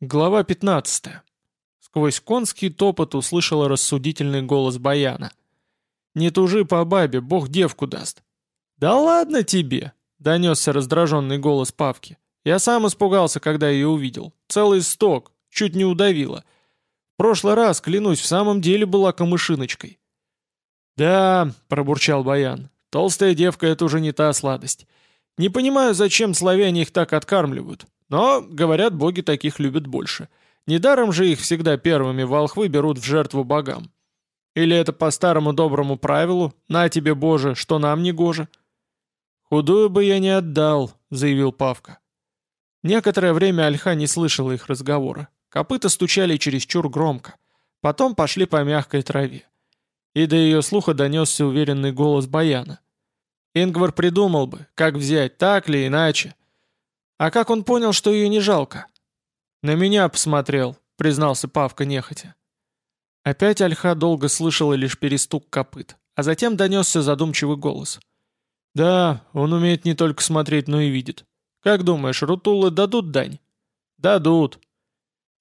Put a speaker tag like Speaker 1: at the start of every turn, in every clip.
Speaker 1: Глава 15. Сквозь конский топот услышала рассудительный голос Баяна. «Не тужи по бабе, бог девку даст». «Да ладно тебе!» — донесся раздраженный голос Павки. «Я сам испугался, когда ее увидел. Целый сток, чуть не удавило. В прошлый раз, клянусь, в самом деле была камышиночкой». «Да», — пробурчал Баян, — «толстая девка — это уже не та сладость. Не понимаю, зачем славяне их так откармливают. Но, говорят, боги таких любят больше. Недаром же их всегда первыми волхвы берут в жертву богам. Или это по старому доброму правилу «на тебе, Боже, что нам не гоже»? «Худую бы я не отдал», — заявил Павка. Некоторое время Альха не слышала их разговора. Копыта стучали чересчур громко. Потом пошли по мягкой траве. И до ее слуха донесся уверенный голос Баяна. Ингвар придумал бы, как взять, так или иначе. А как он понял, что ее не жалко? На меня посмотрел, признался Павка нехотя. Опять Альха долго слышала лишь перестук копыт, а затем донесся задумчивый голос. «Да, он умеет не только смотреть, но и видит. Как думаешь, рутулы дадут дань?» «Дадут».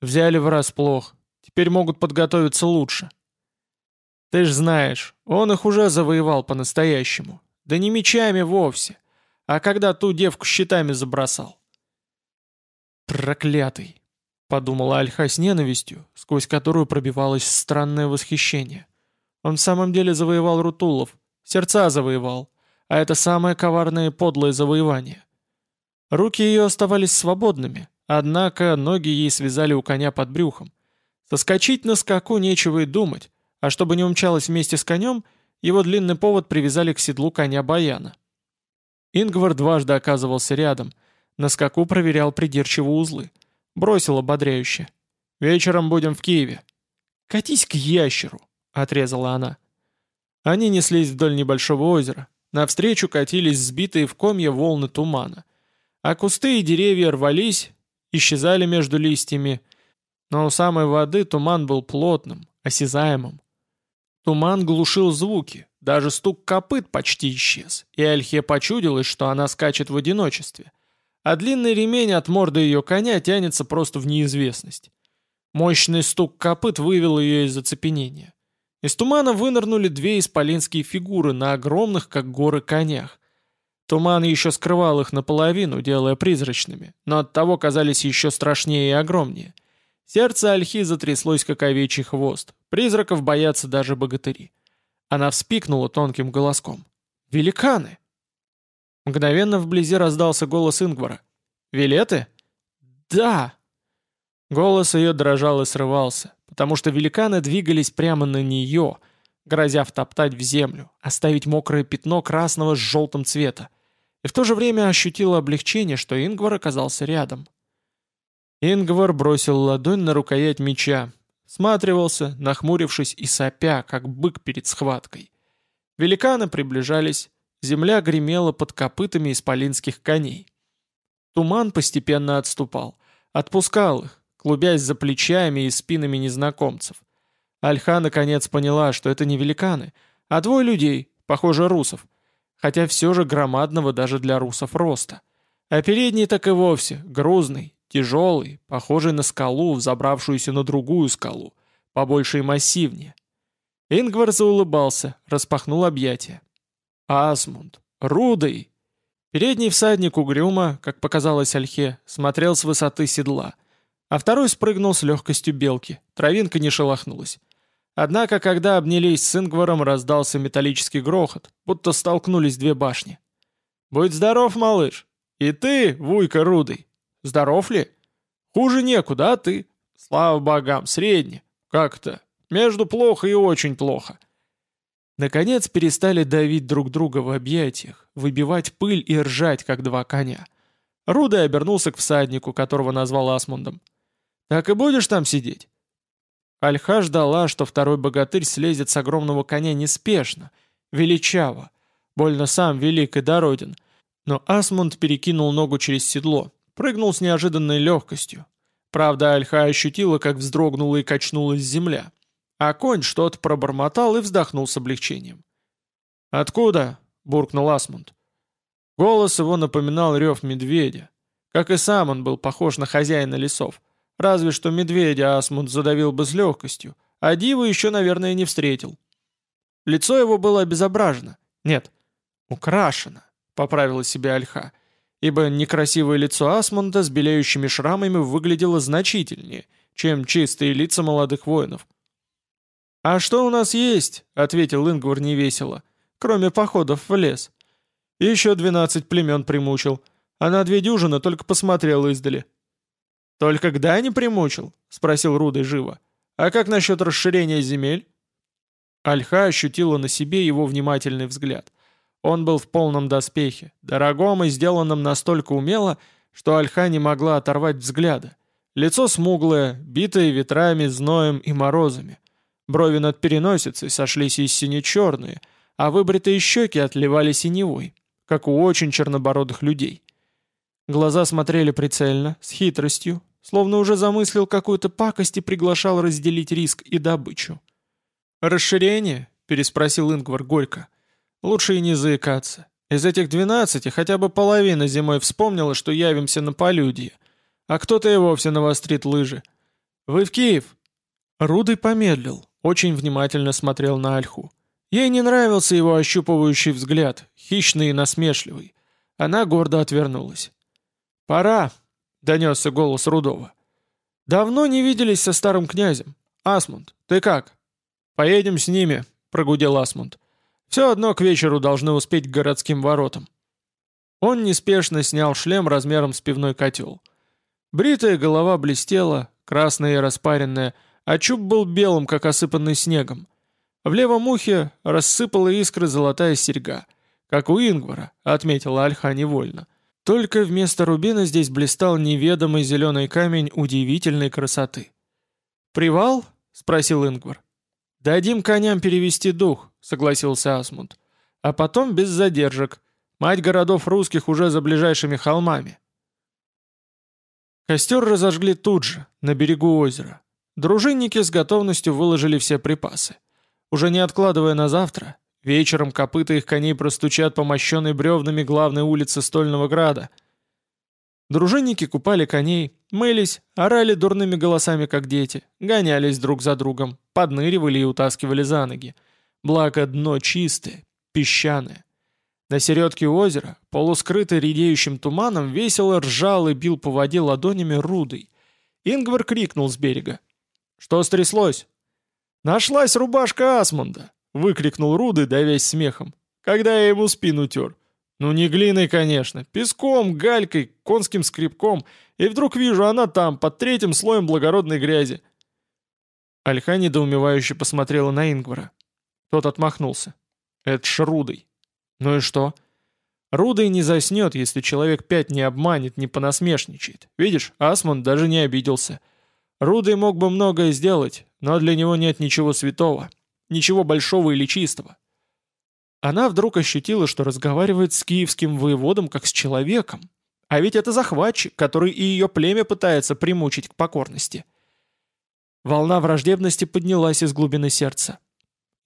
Speaker 1: «Взяли врасплох. Теперь могут подготовиться лучше». «Ты ж знаешь, он их уже завоевал по-настоящему. Да не мечами вовсе, а когда ту девку щитами забросал. «Проклятый!» — подумала Альха с ненавистью, сквозь которую пробивалось странное восхищение. Он в самом деле завоевал Рутулов, сердца завоевал, а это самое коварное и подлое завоевание. Руки ее оставались свободными, однако ноги ей связали у коня под брюхом. Соскочить на скаку нечего и думать, а чтобы не умчалась вместе с конем, его длинный повод привязали к седлу коня Баяна. Ингвар дважды оказывался рядом — на скаку проверял придирчиво узлы. Бросил ободряюще. «Вечером будем в Киеве». «Катись к ящеру», — отрезала она. Они неслись вдоль небольшого озера. Навстречу катились сбитые в комья волны тумана. А кусты и деревья рвались, исчезали между листьями. Но у самой воды туман был плотным, осязаемым. Туман глушил звуки, даже стук копыт почти исчез, и Альхе почудилось, что она скачет в одиночестве а длинный ремень от морды ее коня тянется просто в неизвестность. Мощный стук копыт вывел ее из оцепенения. Из тумана вынырнули две исполинские фигуры на огромных, как горы, конях. Туман еще скрывал их наполовину, делая призрачными, но оттого казались еще страшнее и огромнее. Сердце Альхи затряслось, как овечий хвост. Призраков боятся даже богатыри. Она вспикнула тонким голоском. «Великаны!» Мгновенно вблизи раздался голос Ингвара. «Вилеты?» «Да!» Голос ее дрожал и срывался, потому что великаны двигались прямо на нее, грозя втоптать в землю, оставить мокрое пятно красного с желтым цвета, и в то же время ощутила облегчение, что Ингвар оказался рядом. Ингвар бросил ладонь на рукоять меча, сматривался, нахмурившись и сопя, как бык перед схваткой. Великаны приближались, Земля гремела под копытами исполинских коней. Туман постепенно отступал, отпускал их, клубясь за плечами и спинами незнакомцев. Альха наконец поняла, что это не великаны, а двое людей, похоже, русов, хотя все же громадного даже для русов роста. А передний так и вовсе, грузный, тяжелый, похожий на скалу, взобравшуюся на другую скалу, побольше и массивнее. Ингвар заулыбался, распахнул объятия. Асмунд! Рудый!» Передний всадник угрюмо, как показалось Альхе, смотрел с высоты седла, а второй спрыгнул с легкостью белки, травинка не шелохнулась. Однако, когда обнялись с Ингваром, раздался металлический грохот, будто столкнулись две башни. «Будь здоров, малыш! И ты, Вуйка Рудый! Здоров ли? Хуже некуда, а ты? Слава богам, средне. Как-то. Между плохо и очень плохо. Наконец перестали давить друг друга в объятиях, выбивать пыль и ржать, как два коня. Рудой обернулся к всаднику, которого назвал Асмундом. «Так и будешь там сидеть?» Альха ждала, что второй богатырь слезет с огромного коня неспешно, величаво, больно сам велик и дороден. Но Асмунд перекинул ногу через седло, прыгнул с неожиданной легкостью. Правда, Альха ощутила, как вздрогнула и качнулась земля. А конь что-то пробормотал и вздохнул с облегчением. «Откуда?» — буркнул Асмунд. Голос его напоминал рев медведя. Как и сам он был похож на хозяина лесов. Разве что медведя Асмунд задавил бы с легкостью, а Диву еще, наверное, не встретил. Лицо его было обезображено. Нет, украшено, поправила себя Альха, ибо некрасивое лицо Асмунда с белеющими шрамами выглядело значительнее, чем чистые лица молодых воинов. «А что у нас есть?» — ответил Ингвар невесело, кроме походов в лес. Еще двенадцать племен примучил, а на две дюжины только посмотрел издали. «Только когда не примучил?» — спросил Рудой живо. «А как насчет расширения земель?» Альха ощутила на себе его внимательный взгляд. Он был в полном доспехе, дорогом и сделанном настолько умело, что Альха не могла оторвать взгляда. Лицо смуглое, битое ветрами, зноем и морозами. Брови над переносицей сошлись сине-черные, а выбритые щеки отливали синевой, как у очень чернобородых людей. Глаза смотрели прицельно, с хитростью, словно уже замыслил какую-то пакость и приглашал разделить риск и добычу. «Расширение?» — переспросил Ингвар горько. «Лучше и не заикаться. Из этих двенадцати хотя бы половина зимой вспомнила, что явимся на полюдье, а кто-то и вовсе навострит лыжи. Вы в Киев?» Рудый помедлил, очень внимательно смотрел на Альху. Ей не нравился его ощупывающий взгляд, хищный и насмешливый. Она гордо отвернулась. «Пора», — донесся голос Рудова. «Давно не виделись со старым князем. Асмунд, ты как?» «Поедем с ними», — прогудел Асмунд. «Все одно к вечеру должны успеть к городским воротам». Он неспешно снял шлем размером с пивной котел. Бритая голова блестела, красная и распаренная, а чуб был белым, как осыпанный снегом. В левом ухе рассыпала искры золотая серьга, как у Ингвара, отметила Альха невольно. Только вместо рубина здесь блистал неведомый зеленый камень удивительной красоты. «Привал?» — спросил Ингвар. «Дадим коням перевести дух», — согласился Асмунд. «А потом без задержек. Мать городов русских уже за ближайшими холмами». Костер разожгли тут же, на берегу озера. Дружинники с готовностью выложили все припасы. Уже не откладывая на завтра, вечером копыта их коней простучат по мощенной бревнами главной улице Стольного Града. Дружинники купали коней, мылись, орали дурными голосами, как дети, гонялись друг за другом, подныривали и утаскивали за ноги. Благо дно чистое, песчаное. На середке озера, полускрытый редеющим туманом, весело ржал и бил по воде ладонями рудой. Ингвар крикнул с берега. «Что стряслось?» «Нашлась рубашка Асмунда!» — выкрикнул Руды, давясь смехом. «Когда я ему спину тер?» «Ну не глиной, конечно, песком, галькой, конским скребком, и вдруг вижу, она там, под третьим слоем благородной грязи». Альха недоумевающе посмотрела на Ингвара. Тот отмахнулся. «Это ж Рудый». «Ну и что?» «Рудый не заснет, если человек пять не обманет, не понасмешничает. Видишь, Асмунд даже не обиделся». Рудый мог бы многое сделать, но для него нет ничего святого, ничего большого или чистого. Она вдруг ощутила, что разговаривает с киевским воеводом как с человеком. А ведь это захватчик, который и ее племя пытается примучить к покорности. Волна враждебности поднялась из глубины сердца.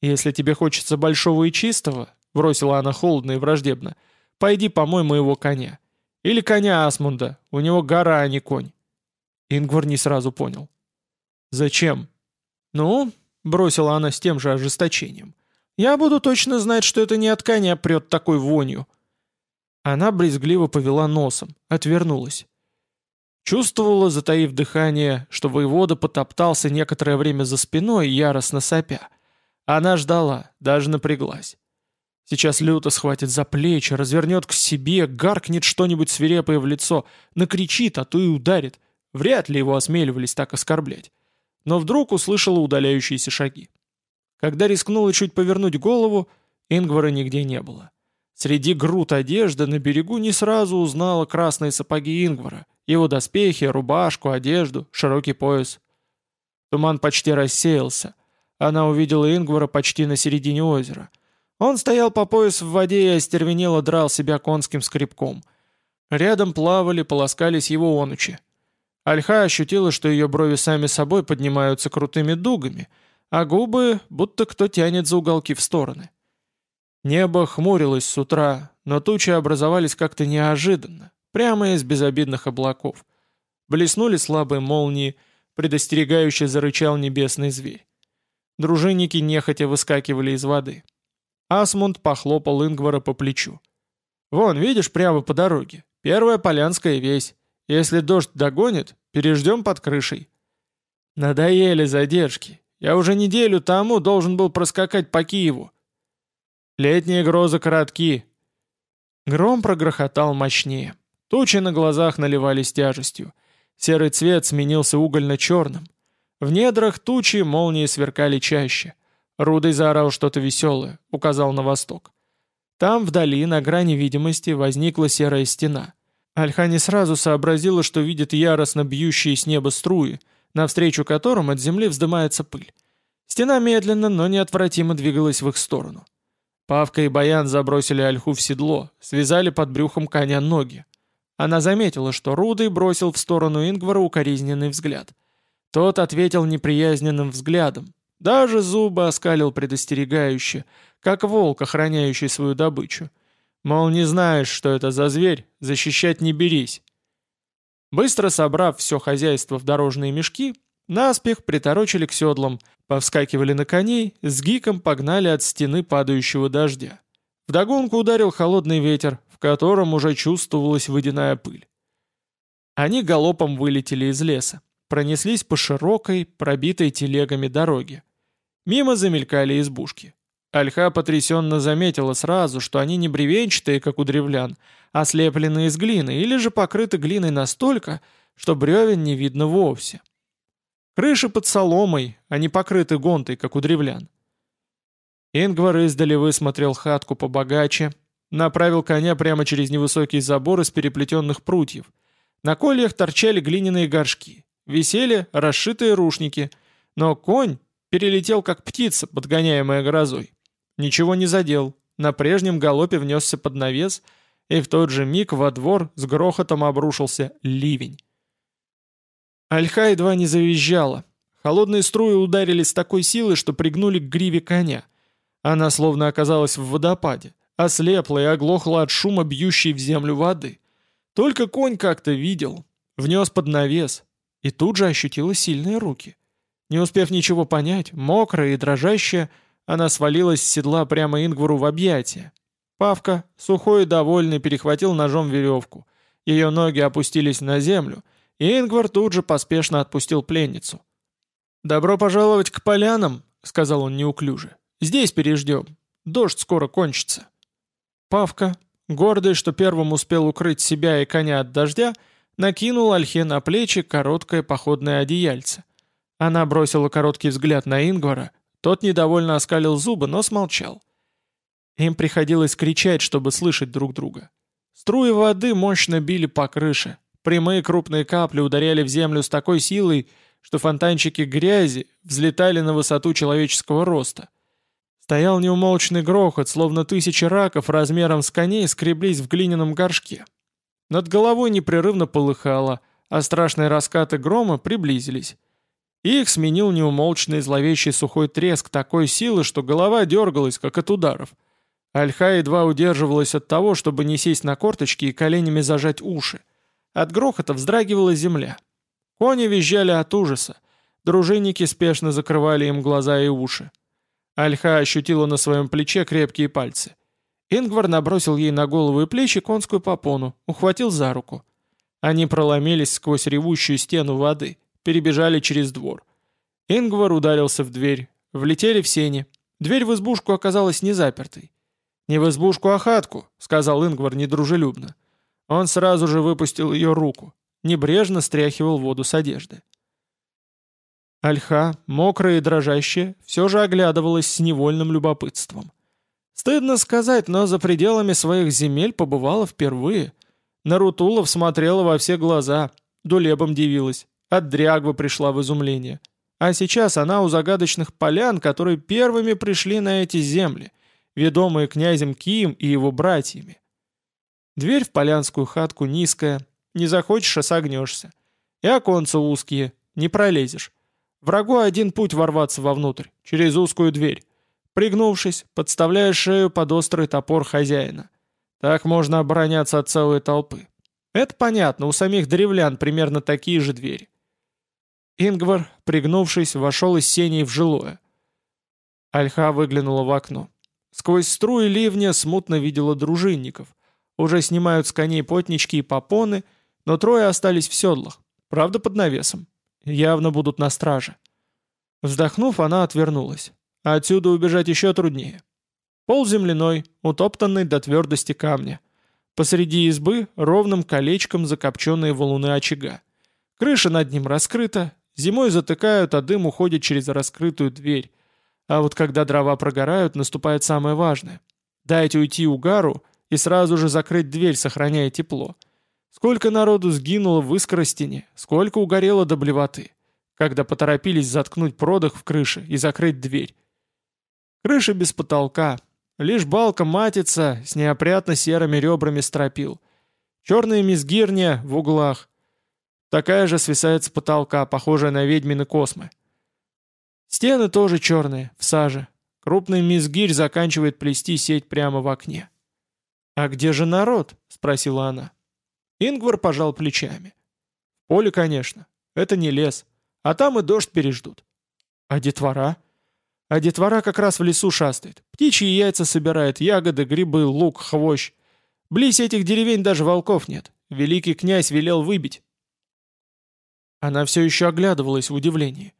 Speaker 1: «Если тебе хочется большого и чистого», — бросила она холодно и враждебно, — «пойди помой моего коня. Или коня Асмунда, у него гора, а не конь. Ингвар не сразу понял. «Зачем?» «Ну», — бросила она с тем же ожесточением, «я буду точно знать, что это не от коня прет такой вонью». Она брезгливо повела носом, отвернулась. Чувствовала, затаив дыхание, что воевода потоптался некоторое время за спиной, яростно сопя. Она ждала, даже напряглась. Сейчас люто схватит за плечи, развернет к себе, гаркнет что-нибудь свирепое в лицо, накричит, а то и ударит — Вряд ли его осмеливались так оскорблять. Но вдруг услышала удаляющиеся шаги. Когда рискнула чуть повернуть голову, Ингвара нигде не было. Среди груд одежды на берегу не сразу узнала красные сапоги Ингвара, его доспехи, рубашку, одежду, широкий пояс. Туман почти рассеялся. Она увидела Ингвара почти на середине озера. Он стоял по пояс в воде и остервенело драл себя конским скребком. Рядом плавали, полоскались его онучи. Альха ощутила, что ее брови сами собой поднимаются крутыми дугами, а губы будто кто тянет за уголки в стороны. Небо хмурилось с утра, но тучи образовались как-то неожиданно, прямо из безобидных облаков. Блеснули слабые молнии, предостерегающе зарычал небесный зверь. Дружинники нехотя выскакивали из воды. Асмунд похлопал Ингвара по плечу. «Вон, видишь, прямо по дороге. Первая полянская весь. Если дождь догонит, переждем под крышей». «Надоели задержки. Я уже неделю тому должен был проскакать по Киеву». «Летние грозы коротки». Гром прогрохотал мощнее. Тучи на глазах наливались тяжестью. Серый цвет сменился угольно-черным. В недрах тучи молнии сверкали чаще. Рудой заорал что-то веселое, указал на восток. Там, вдали, на грани видимости, возникла серая стена. Альха не сразу сообразила, что видит яростно бьющие с неба струи, навстречу которым от земли вздымается пыль. Стена медленно, но неотвратимо двигалась в их сторону. Павка и Баян забросили Альху в седло, связали под брюхом коня ноги. Она заметила, что Рудый бросил в сторону Ингвара укоризненный взгляд. Тот ответил неприязненным взглядом. Даже зубы оскалил предостерегающе, как волк, охраняющий свою добычу. Мол, не знаешь, что это за зверь, защищать не берись. Быстро собрав все хозяйство в дорожные мешки, наспех приторочили к седлам, повскакивали на коней, с гиком погнали от стены падающего дождя. Вдогонку ударил холодный ветер, котором уже чувствовалась водяная пыль. Они галопом вылетели из леса, пронеслись по широкой, пробитой телегами дороге. Мимо замелькали избушки. Альха потрясенно заметила сразу, что они не бревенчатые, как у древлян, а слеплены из глины или же покрыты глиной настолько, что бревен не видно вовсе. Крыши под соломой, а не покрыты гонтой, как у древлян. Ингвар издали высмотрел хатку побогаче, Направил коня прямо через невысокий забор из переплетенных прутьев. На кольях торчали глиняные горшки. Висели расшитые рушники. Но конь перелетел как птица, подгоняемая грозой. Ничего не задел. На прежнем галопе внесся под навес, и в тот же миг во двор с грохотом обрушился ливень. Альха едва не завизжала. Холодные струи ударили с такой силой, что пригнули к гриве коня. Она словно оказалась в водопаде ослепла и оглохла от шума бьющей в землю воды. Только конь как-то видел, внес под навес, и тут же ощутила сильные руки. Не успев ничего понять, мокрая и дрожащая, она свалилась с седла прямо Ингвару в объятия. Павка, сухой и довольный, перехватил ножом веревку. Ее ноги опустились на землю, и Ингвар тут же поспешно отпустил пленницу. «Добро пожаловать к полянам», — сказал он неуклюже. «Здесь переждем. Дождь скоро кончится». Павка, гордый, что первым успел укрыть себя и коня от дождя, накинул Альхе на плечи короткое походное одеяльце. Она бросила короткий взгляд на Ингвара, тот недовольно оскалил зубы, но смолчал. Им приходилось кричать, чтобы слышать друг друга. Струи воды мощно били по крыше, прямые крупные капли ударяли в землю с такой силой, что фонтанчики грязи взлетали на высоту человеческого роста — Стоял неумолчный грохот, словно тысячи раков размером с коней скреблись в глиняном горшке. Над головой непрерывно полыхало, а страшные раскаты грома приблизились. Их сменил неумолчный зловещий сухой треск такой силы, что голова дергалась, как от ударов. Альха едва удерживалась от того, чтобы не сесть на корточки и коленями зажать уши. От грохота вздрагивала земля. Кони визжали от ужаса. Дружинники спешно закрывали им глаза и уши. Альха ощутила на своем плече крепкие пальцы. Ингвар набросил ей на голову и плечи конскую попону, ухватил за руку. Они проломились сквозь ревущую стену воды, перебежали через двор. Ингвар ударился в дверь, влетели в сени. Дверь в избушку оказалась не запертой. «Не в избушку, а хатку», — сказал Ингвар недружелюбно. Он сразу же выпустил ее руку, небрежно стряхивал воду с одежды. Альха, мокрая и дрожащая, все же оглядывалась с невольным любопытством. Стыдно сказать, но за пределами своих земель побывала впервые. Нарутулов смотрела во все глаза, дулебом дивилась, от дрягвы пришла в изумление. А сейчас она у загадочных полян, которые первыми пришли на эти земли, ведомые князем Кием и его братьями. Дверь в полянскую хатку низкая, не захочешь, а согнешься. И оконца узкие, не пролезешь. Врагу один путь ворваться вовнутрь, через узкую дверь. Пригнувшись, подставляя шею под острый топор хозяина. Так можно обороняться от целой толпы. Это понятно, у самих древлян примерно такие же двери. Ингвар, пригнувшись, вошел из сеней в жилое. Альха выглянула в окно. Сквозь струи ливня смутно видела дружинников. Уже снимают с коней потнички и попоны, но трое остались в седлах, правда под навесом. Явно будут на страже. Вздохнув, она отвернулась. Отсюда убежать еще труднее. Пол земляной, утоптанный до твердости камня. Посреди избы ровным колечком закопченные валуны очага. Крыша над ним раскрыта, зимой затыкают, а дым уходит через раскрытую дверь. А вот когда дрова прогорают, наступает самое важное. Дайте уйти угару и сразу же закрыть дверь, сохраняя тепло. Сколько народу сгинуло в искоростине, сколько угорело до блевоты, когда поторопились заткнуть продых в крыше и закрыть дверь. Крыша без потолка, лишь балка матица с неопрятно серыми ребрами стропил. Черная мизгирня в углах. Такая же свисает с потолка, похожая на ведьмины космы. Стены тоже черные, в саже. Крупный мизгирь заканчивает плести сеть прямо в окне. «А где же народ?» — спросила она. Ингвар пожал плечами. «В поле, конечно. Это не лес. А там и дождь переждут». «А детвора?» «А детвора как раз в лесу шастает. Птичьи яйца собирает, ягоды, грибы, лук, хвощ. Близ этих деревень даже волков нет. Великий князь велел выбить». Она все еще оглядывалась в удивлении.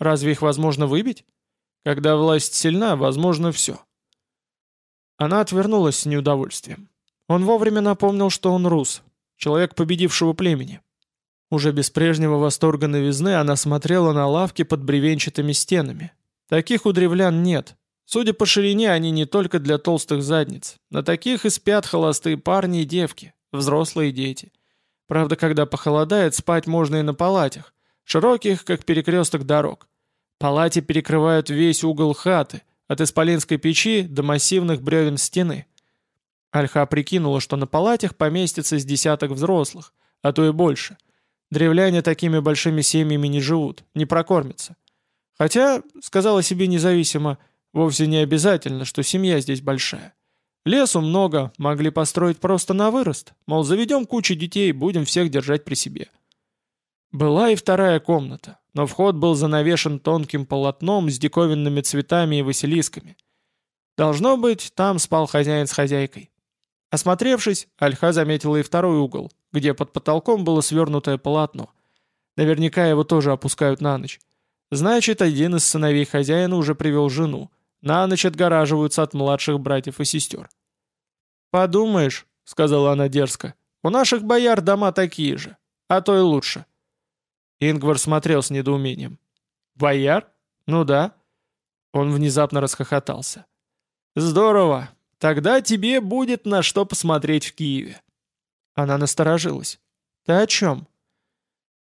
Speaker 1: «Разве их возможно выбить? Когда власть сильна, возможно все». Она отвернулась с неудовольствием. Он вовремя напомнил, что он рус, человек победившего племени. Уже без прежнего восторга новизны она смотрела на лавки под бревенчатыми стенами. Таких у древлян нет. Судя по ширине, они не только для толстых задниц. На таких и спят холостые парни и девки, взрослые дети. Правда, когда похолодает, спать можно и на палатях, широких, как перекресток дорог. Палати перекрывают весь угол хаты – от исполинской печи до массивных бревен стены. Альха прикинула, что на палатях поместится с десяток взрослых, а то и больше. Древляне такими большими семьями не живут, не прокормятся. Хотя, сказала себе независимо, вовсе не обязательно, что семья здесь большая. Лесу много, могли построить просто на вырост, мол, заведем кучу детей, будем всех держать при себе. Была и вторая комната, но вход был занавешен тонким полотном с диковинными цветами и василисками. Должно быть, там спал хозяин с хозяйкой. Осмотревшись, Альха заметила и второй угол, где под потолком было свернутое полотно. Наверняка его тоже опускают на ночь. Значит, один из сыновей хозяина уже привел жену. На ночь отгораживаются от младших братьев и сестер. «Подумаешь», — сказала она дерзко, — «у наших бояр дома такие же, а то и лучше». Ингвар смотрел с недоумением. «Бояр? Ну да». Он внезапно расхохотался. «Здорово. Тогда тебе будет на что посмотреть в Киеве». Она насторожилась. «Ты о чем?»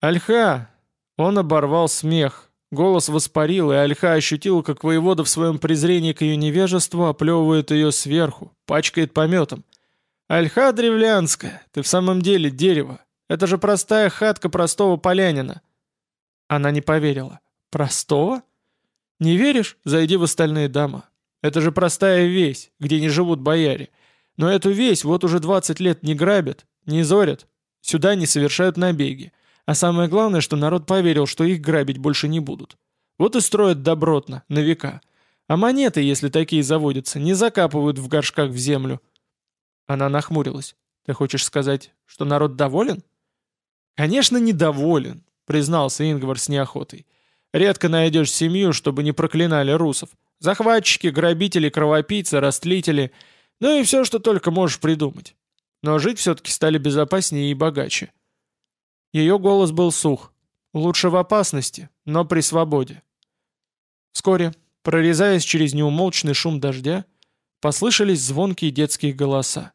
Speaker 1: «Альха!» Он оборвал смех. Голос воспарил, и Альха ощутил, как воевода в своем презрении к ее невежеству оплевывает ее сверху, пачкает пометом. «Альха древлянская, ты в самом деле дерево. Это же простая хатка простого полянина». Она не поверила. «Простого? Не веришь? Зайди в остальные дома. Это же простая весь, где не живут бояре. Но эту весь вот уже 20 лет не грабят, не зорят, сюда не совершают набеги. А самое главное, что народ поверил, что их грабить больше не будут. Вот и строят добротно, на века. А монеты, если такие заводятся, не закапывают в горшках в землю». Она нахмурилась. «Ты хочешь сказать, что народ доволен?» «Конечно, недоволен», — признался Ингвар с неохотой. «Редко найдешь семью, чтобы не проклинали русов. Захватчики, грабители, кровопийцы, растлители, ну и все, что только можешь придумать. Но жить все-таки стали безопаснее и богаче». Ее голос был сух. Лучше в опасности, но при свободе. Вскоре, прорезаясь через неумолчный шум дождя, послышались звонкие детские голоса.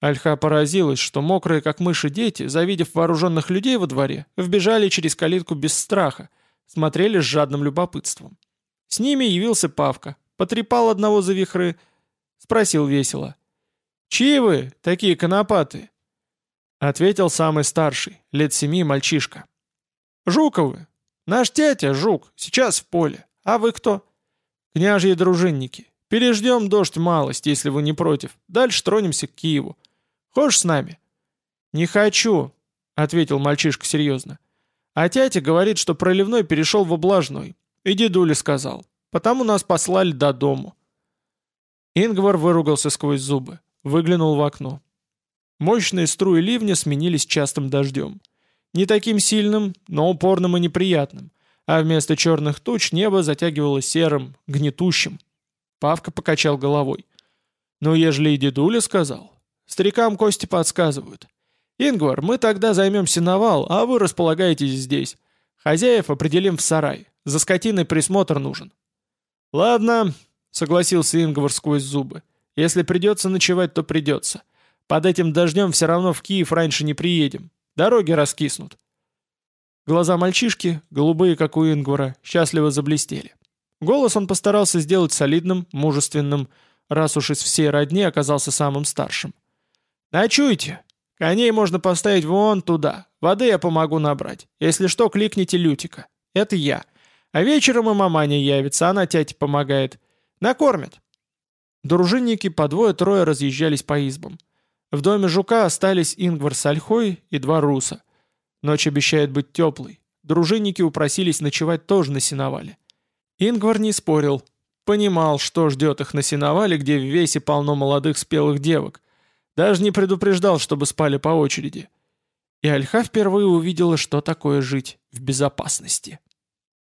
Speaker 1: Альха поразилась, что мокрые как мыши дети, завидев вооруженных людей во дворе, вбежали через калитку без страха, смотрели с жадным любопытством. С ними явился Павка, потрепал одного за вихры, спросил весело. «Чьи вы, такие конопаты?» Ответил самый старший, лет семи мальчишка. «Жуковы. Наш тетя, Жук, сейчас в поле. А вы кто?» «Княжьи дружинники. Переждем дождь малость, если вы не против. Дальше тронемся к Киеву. Хочешь с нами?» «Не хочу», — ответил мальчишка серьезно. «А тятя говорит, что проливной перешел в облажной. И дедуля сказал. Потому нас послали до дому». Ингвар выругался сквозь зубы, выглянул в окно. Мощные струи ливня сменились частым дождем. Не таким сильным, но упорным и неприятным, а вместо черных туч небо затягивало серым, гнетущим. Павка покачал головой. «Ну, ежели и дедуля сказал. Старикам кости подсказывают. Ингвар, мы тогда займемся навал, а вы располагаетесь здесь. Хозяев определим в сарай. За скотиной присмотр нужен». «Ладно», — согласился Ингвар сквозь зубы. «Если придется ночевать, то придется. Под этим дождем все равно в Киев раньше не приедем. Дороги раскиснут». Глаза мальчишки, голубые, как у Ингвара, счастливо заблестели. Голос он постарался сделать солидным, мужественным, раз уж из всей родни оказался самым старшим. «Ночуйте! Коней можно поставить вон туда. Воды я помогу набрать. Если что, кликните Лютика. Это я. А вечером и маманя явится, она тяте помогает. Накормят». Дружинники по двое-трое разъезжались по избам. В доме жука остались Ингвар с Ольхой и два руса. Ночь обещает быть теплой. Дружинники упросились ночевать тоже на сеновале. Ингвар не спорил. Понимал, что ждет их на сеновале, где в весе полно молодых спелых девок. Даже не предупреждал, чтобы спали по очереди. И Альха впервые увидела, что такое жить в безопасности.